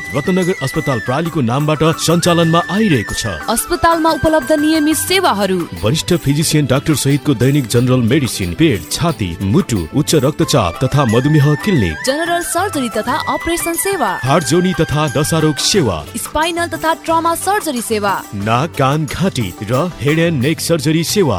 निर्वाचित रत्नगर अस्पताल प्रालीको नामबाट सञ्चालनमा आइरहेको छ। अस्पतालमा उपलब्ध नियमित सेवाहरू। वरिष्ठ फिजिसियन डाक्टर सहितको दैनिक जनरल मेडिसिन पेट छाती मुटु उच्च रक्तचाप तथा मधुमेह क्लिनिक जनरल सर्जरी तथा अपरेसन सेवा। हार्ट जोनी तथा दशारोग सेवा। स्पाइनल तथा ट्रमा सर्जरी सेवा। नाक कान घाँटी र हेड एन्ड नेक सर्जरी सेवा।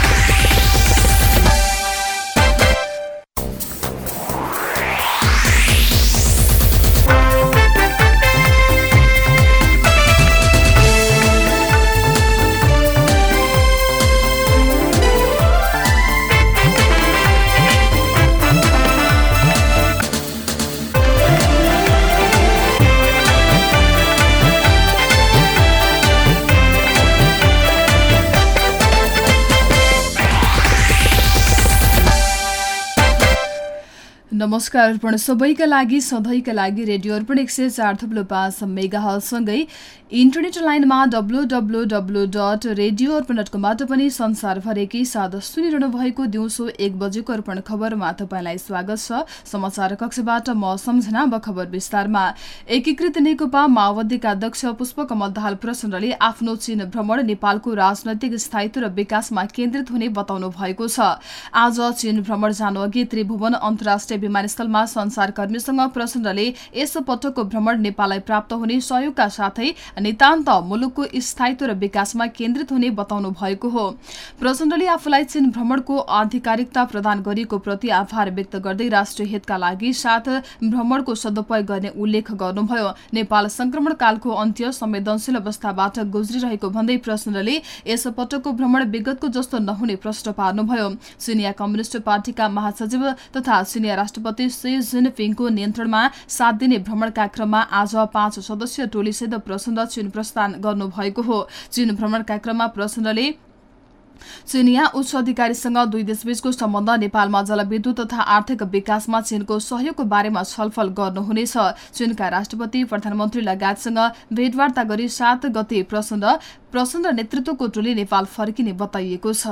नमस्कार अर्पण सबैका लागि सधैँका लागि रेडियो अर्पण एक सय चार थुप्लो पाँच मेगा हलसँगै इन्टरनेट लाइनमा W W W dot radio Arpan dot कमबाट पनि संसारभरिकै साथ सुनिरहनु भएको दिउँसो एक बजेको अर्पण खबरमा तपाईँलाई स्वागत छ। समाचार कक्षबाट म सम्झना अब खबर विस्तारमा। एकीकृत नेकपा माओवादीका अध्यक्ष पुष्पकमल दाहाल प्रचण्डले आफ्नो चीन भ्रमण नेपालको राजनैतिक स्थायित्व र विकासमा केन्द्रित हुने बताउनु भएको छ। आज चीन भ्रमण जानु अघि त्रिभुवन अन्तर्राष्ट्रिय विमानस्थलमा संसारकर्मीसँग प्रचण्डले यस पटकको भ्रमण नेपाललाई प्राप्त हुने सहयोगका साथै नितान्त मुलुकको स्थायित्व र विकासमा केन्द्रित हुने बताउनु भएको हो। प्रचण्डले आफूलाई चीन भ्रमणको आधिकारिकता प्रदान गरिएको प्रति आभार व्यक्त गर्दै राष्ट्रिय हितका लागि साथ भ्रमणको सदुपयोग गर्ने उल्लेख गर्नुभयो। नेपाल संक्रमणकालको अन्त्य संवेदनशील अवस्थाबाट गुज्रिरहेको भन्दै प्रचण्डले यस पटकको भ्रमण विगतको जस्तो नहुने प्रश्न पार्नुभयो। चिनिया कम्युनिष्ट पार्टीका महासचिव तथा चिनिया राष्ट्रपति सी जिनपिङको नियन्त्रणमा सात दिने भ्रमणका क्रममा आज पाँच सदस्यीय टोलीसहित प्रचण्ड चीन प्रस्थान गर्नुभएको हो। चीन भ्रमणका क्रममा प्रचण्डले चिनिया उच्च अधिकारीसँग दुई देशबीचको सम्बन्ध नेपालमा जलविद्युत तथा आर्थिक विकासमा चीनको सहयोगको बारेमा छलफल गर्नुहुनेछ। चीनका राष्ट्रपति प्रधानमन्त्री लगायतसँग भेटवार्ता गरी सात गते प्रचण्ड प्रचण्ड नेतृत्वको टोली नेपाल फर्किने बताइएको छ।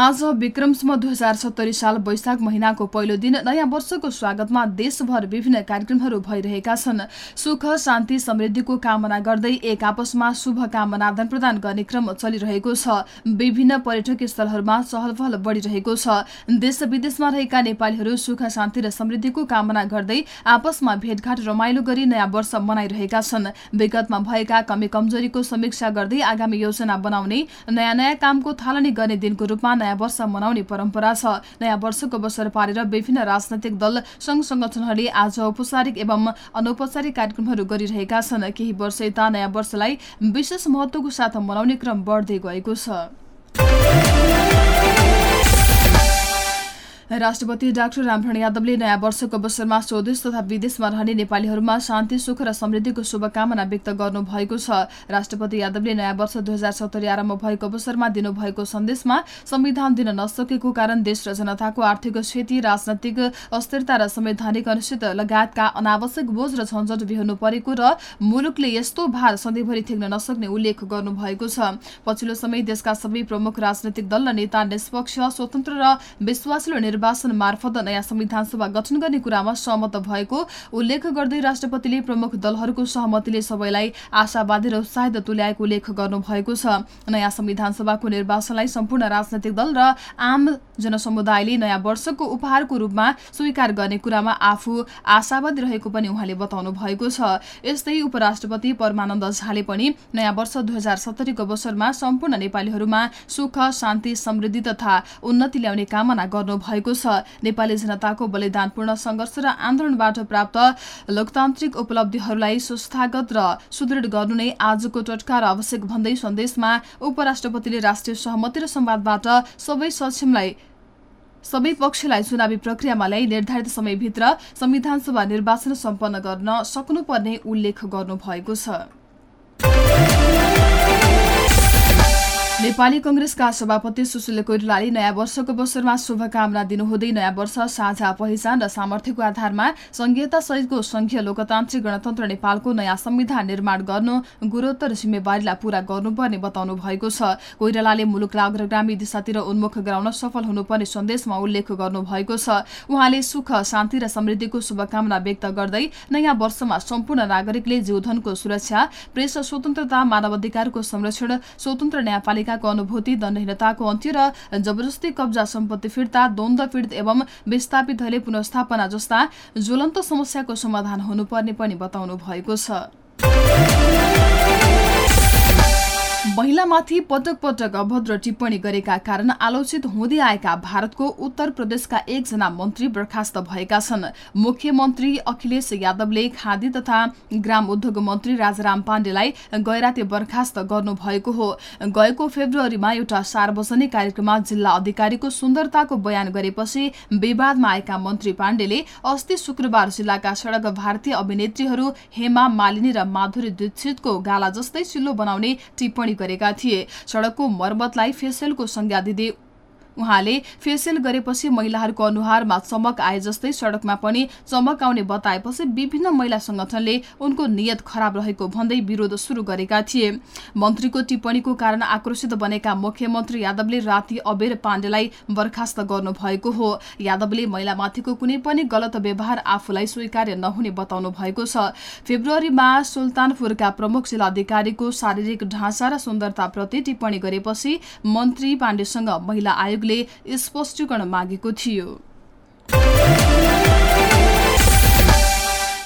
आज विक्रमसम्म दुई हजार सत्तरी साल वैशाख महिनाको पहिलो दिन नयाँ वर्षको स्वागतमा देशभर विभिन्न कार्यक्रमहरू भइरहेका छन्। सुख शान्ति समृद्धिको कामना गर्दै एक आपसमा शुभकामना आदान प्रदान गर्ने क्रम चलिरहेको छ। विभिन्न पर्यटकीय स्थलहरूमा चहल पहल बढ़िरहेको छ। देश विदेशमा रहेका नेपालीहरू सुख शान्ति र समृद्धिको कामना गर्दै आपसमा भेटघाट रमाइलो गरी नयाँ वर्ष मनाइरहेका छन्। विगतमा भएका कमी कमजोरीको समीक्षा गर्दै आगामी योजना बनाउने नयाँ नयाँ कामको थालनी गर्ने दिनको रूपमा नयाँ वर्ष मनाउने परम्परा छ। नयाँ वर्षको अवसर पारेर विभिन्न राजनैतिक दल संघ संगठनहरूले आज औपचारिक एवं अनौपचारिक कार्यक्रमहरू गरिरहेका छन्। केही वर्ष यता नयाँ वर्षलाई विशेष महत्वको साथ मनाउने क्रम बढ्दै गएको छ। राष्ट्रपति डाक्टर रामभरण यादवले नयाँ वर्षको अवसरमा स्वदेश तथा विदेशमा रहने नेपालीहरूमा शान्ति सुख र समृद्धिको शुभकामना व्यक्त गर्नुभएको छ। राष्ट्रपति यादवले नयाँ वर्ष दुई हजार सत्तरी आरम्भ भएको अवसरमा दिनुभएको सन्देशमा संविधान दिन नसकेको कारण देश र जनताको आर्थिक क्षति राजनैतिक अस्थिरता र संवैधानिक अनिश्चित लगायतका अनावश्यक बोझ र झन्झट बिहोर्नु परेको र मुलुकले यस्तो भार सधैँभरि ठेक्न नसक्ने उल्लेख गर्नुभएको छ। पछिल्लो समय देशका सबै प्रमुख राजनैतिक दल र नेता निष्पक्ष स्वतन्त्र र विश्वासिलो निर्वाचन मार्फत नयाँ संविधान सभा गठन गर्ने कुरामा सहमत भएको उल्लेख गर्दै राष्ट्रपतिले प्रमुख दलहरूको सहमतिले सबैलाई आशावादी र उत्साहित तुल्याएको उल्लेख गर्नुभएको छ। नयाँ संविधान सभाको निर्वाचनलाई सम्पूर्ण राजनैतिक दल र आम जनसमुदायले नयाँ वर्षको उपहारको रूपमा स्वीकार गर्ने कुरामा आफू आशावादी रहेको पनि उहाँले बताउनु भएको छ। यस्तै उपराष्ट्रपति परमानन्द झाले पनि नयाँ वर्ष दुई हजार सत्तरीको अवसरमा सम्पूर्ण नेपालीहरूमा सुख शान्ति समृद्धि तथा उन्नति ल्याउने कामना गर्नुभएको छ। नेपाली जनताको बलिदानपूर्ण सङ्घर्ष र आन्दोलनबाट प्राप्त लोकतान्त्रिक उपलब्धिहरूलाई संस्थागत र सुदृढ गर्नु नै आजको टटका र आवश्यक भन्दै सन्देशमा उपराष्ट्रपतिले राष्ट्रिय सहमति र संवादबाट सबै सक्षमलाई सबै पक्षलाई चुनावी प्रक्रियामा ल्याई निर्धारित समयभित्र संविधान सभा निर्वाचन सम्पन्न गर्न सक्नुपर्ने उल्लेख गर्नुभएको छ। नेपाली कंग्रेसका सभापति सुशील कोइरालाले नयाँ वर्षको अवसरमा शुभकामना दिनुहुँदै नयाँ वर्ष साझा पहिचान र सामर्थ्यको आधारमा संघीयता सहितको संघीय लोकतान्त्रिक गणतन्त्र नेपालको नयाँ संविधान निर्माण गर्नु गुरोत्तर जिम्मेवारीलाई पूरा गर्नुपर्ने बताउनु भएको छ। कोइरालाले मुलुकलाई अग्रगामी दिशातिर उन्मुख गराउन सफल हुनुपर्ने सन्देशमा उल्लेख गर्नुभएको छ। उहाँले सुख शान्ति र समृद्धिको शुभकामना व्यक्त गर्दै नयाँ वर्षमा सम्पूर्ण नागरिकले जीवधनको सुरक्षा प्रेस स्वतन्त्रता मानवाधिकारको संरक्षण स्वतन्त्र न्यायपालिका पालिकाको अनुभूति दण्डहीनताको अन्त्य र जबरजस्ती कब्जा सम्पत्ति फिर्ता द्वन्द पीडित एवं विस्थापितहरूले पुनस्थापना जस्ता ज्वलन्त समस्याको समाधान हुनुपर्ने पनि बताउनु भएको छ। महिलामाथि पटक पटक अभद्र टिप्पणी गरेका कारण आलोचित हुँदै आएका भारतको उत्तर प्रदेशका एकजना मन्त्री बर्खास्त भएका छन्। मुख्यमन्त्री अखिलेश यादवले खादी तथा ग्राम उद्योग मन्त्री राजाराम पाण्डेलाई गैराते बर्खास्त गर्नुभएको हो। गएको फेब्रुअरीमा एउटा सार्वजनिक कार्यक्रममा जिल्ला अधिकारीको सुन्दरताको बयान गरेपछि विवादमा आएका मन्त्री पाण्डेले अस्ति शुक्रबार जिल्लाका सड़क भारतीय अभिनेत्रीहरू हेमा मालिनी र माधुरी दीक्षितको गाला जस्तै चिल्लो बनाउने टिप्पणी गरेका थिए। सड़कको मर्मतलाई फेसियलको संज्ञा दिँदै उहाँले फेसियल गरेपछि महिलाहरूको अनुहारमा चमक आए जस्तै सड़कमा पनि चमक आउने बताएपछि विभिन्न महिला संगठनले उनको नियत खराब रहेको भन्दै विरोध शुरू गरेका थिए। मन्त्रीको टिप्पणीको कारण आक्रोशित बनेका मुख्यमन्त्री यादवले राति अबेर पाण्डेलाई बर्खास्त गर्नुभएको हो। यादवले महिलामाथिको कुनै पनि गलत व्यवहार आफूलाई स्वीकार्य नहुने बताउनु भएको छ। फेब्रुअरीमा सुल्तानपुरका प्रमुख जिल्लाधिकारीको शारीरिक ढाँचा र सुन्दरताप्रति टिप्पणी गरेपछि मन्त्री पाण्डेसँग महिला आयोगले आयोगले स्पष्टीकरण मागेको थियो।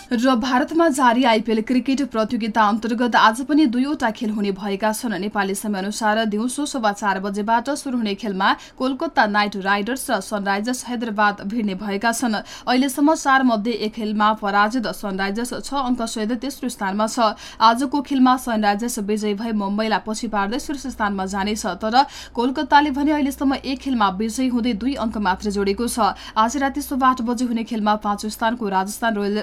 र भारतमा जारी आइपिएल क्रिकेट प्रतियोगिता अन्तर्गत आज पनि दुईवटा खेल हुने भएका छन्। नेपाली समयअनुसार दिउँसो सभा चार बजेबाट शुरू हुने खेलमा कोलकाता नाइट राइडर्स र सनराइजर्स हैदराबाद भिड्ने भएका छन्। अहिलेसम्म चार मध्ये एक खेलमा पराजित सनराइजर्स छ अङ्क सहित तेस्रो स्थानमा छ। आजको खेलमा सनराइजर्स विजयी भए मुम्बईलाई पछि पार्दै शीर्ष स्थानमा जानेछ तर कोलकाताले भने अहिलेसम्म एक खेलमा विजयी हुँदै दुई अङ्क मात्र जोडेको छ। आज राति सभा आठ बजे हुने खेलमा पाँचौं स्थानको राजस्थान रोयल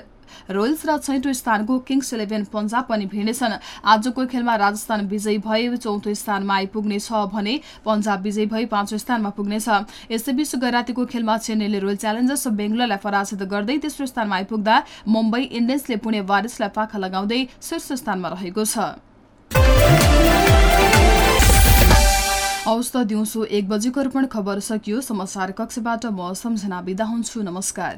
रोयल्स र छैटौँ स्थानको किङ्स इलेभेन पन्जाब पनि भिड्नेछन्। आजको खेलमा राजस्थान विजयी भए चौथो स्थानमा आइपुग्नेछ भने पन्जाब विजयी भई पाँचौं स्थानमा पुग्नेछ। यसैबीच गैरातीको खेलमा चेन्नईले रोयल च्यालेन्जर्स बेङ्गलोरलाई पराजित गर्दै तेस्रो स्थानमा आइपुग्दा मुम्बई इन्डियन्सले पुणे वारिसलाई पाखा लगाउँदै शीर्ष स्थानमा रहेको छ। औस्त दिउँसो एक बजेको अर्पण खबर सकियो। समाचार कक्षबाट म सम्झना बिदा हुन्छु। नमस्कार।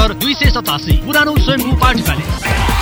दुई सय सतासी पुरानो पार्टी प्यालेस।